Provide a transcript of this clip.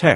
Tech.